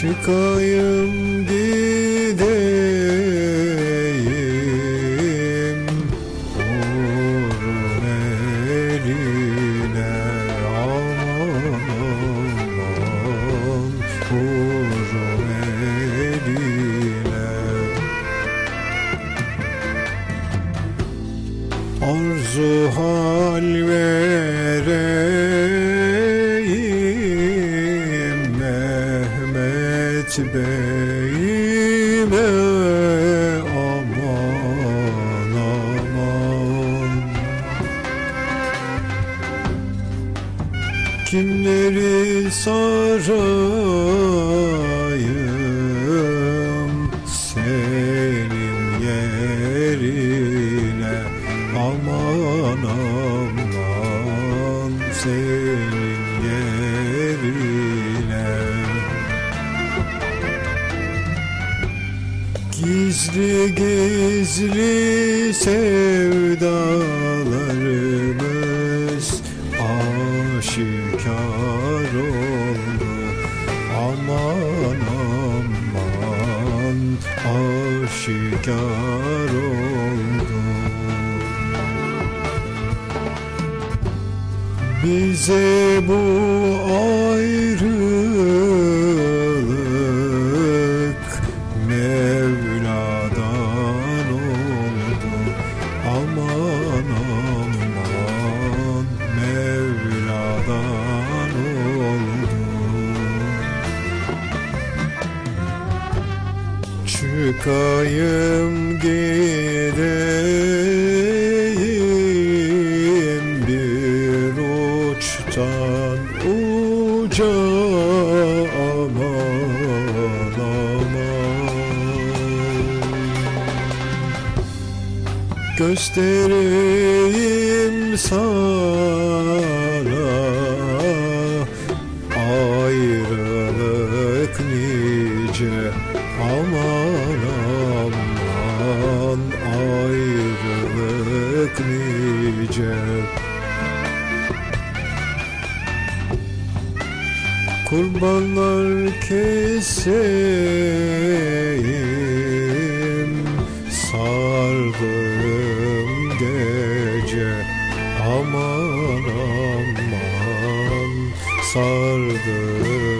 Çıkayım gideyim. Vurun eline aman aman Vurun eline. Arzu hal vereyim Mehmet Bey'ime aman aman. Kimleri sarayım senin yerine? Aman aman. Senin Gizli gizli sevdalarımız aşikar oldu. Aman aman aşikar oldu. Bize bu ayrılık Çıkayım gideyim bir uçtan uca aman aman. Göstereyim sana nice Kurbanlar keseyim Sardığım gece. Aman aman Sardığım